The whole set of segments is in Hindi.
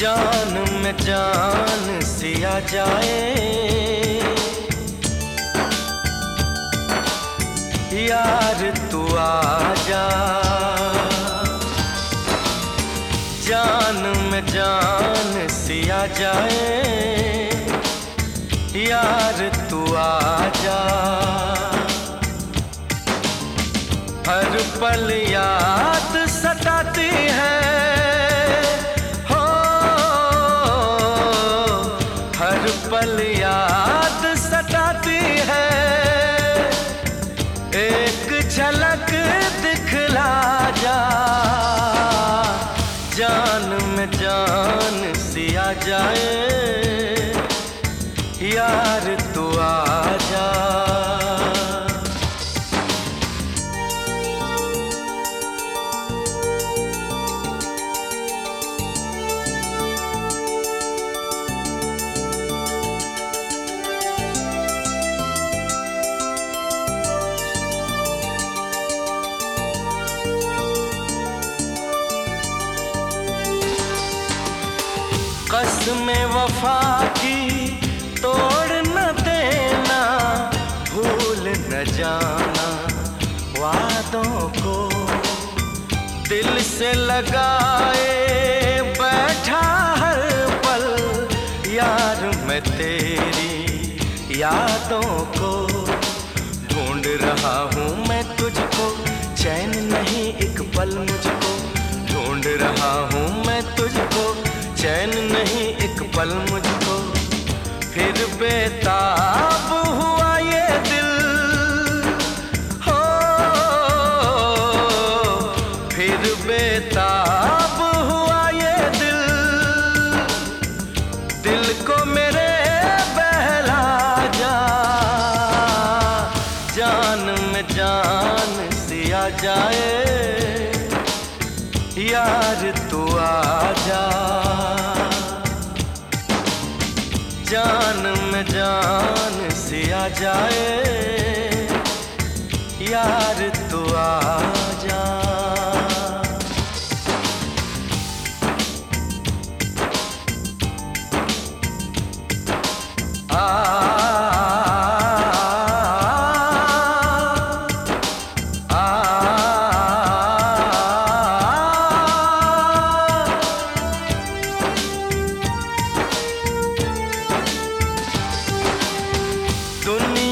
जान में जान सिया जाए। यार तू आ जा। जान में जान सिया जाए। यार तू आ जा। हर पल याद कसम वफा की तोड़ न देना, भूल न जाना वादों को। दिल से लगाए बैठा हर पल, यार मैं तेरी यादों को। ढूंढ रहा हूँ मैं तुझको, चैन नहीं एक पल मुझको। ढूंढ रहा हूँ मैं तुझको, चैन पल मुझको, फिर बेताब हुआ ये दिल। हो, फिर बेताब हुआ ये दिल। दिल को मेरे बहला जा, जान में जान सिया जाए। यार तू आ जा। जान में जान से आ जाए यार तू आ जा।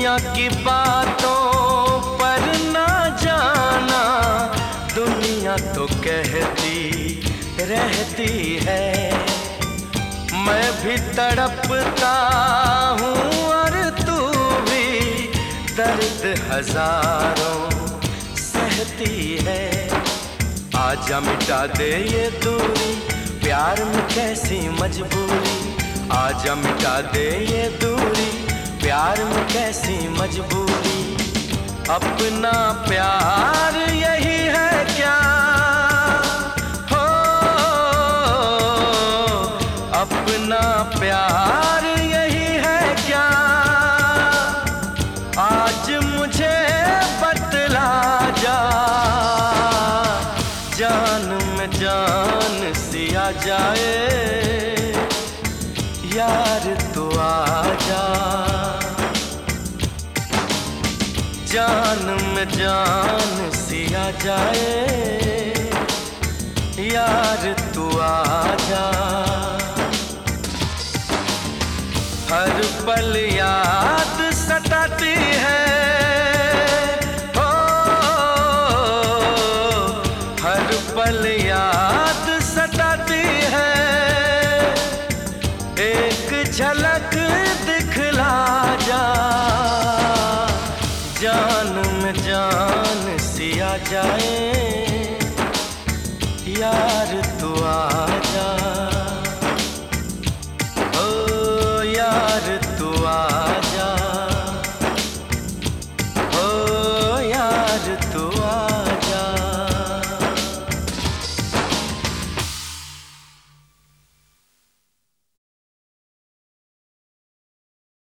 दुनिया की बातों पर ना जाना। दुनिया तो कहती रहती है। मैं भी तड़पता हूँ और तू भी दर्द हज़ारों सहती है। आजा मिटा दे ये दूरी, प्यार में कैसी मजबूरी। आजा मिटा दे ये दूरी कैसी मजबूरी। अपना प्यार यही है क्या? हो, अपना प्यार यही है क्या? आज मुझे बतला जा। जान में जान सिया जाए। यार तो आ जा। जान में जान सिया जाए। यार तू आ जा। हर पल याद सताती है। हो हर पल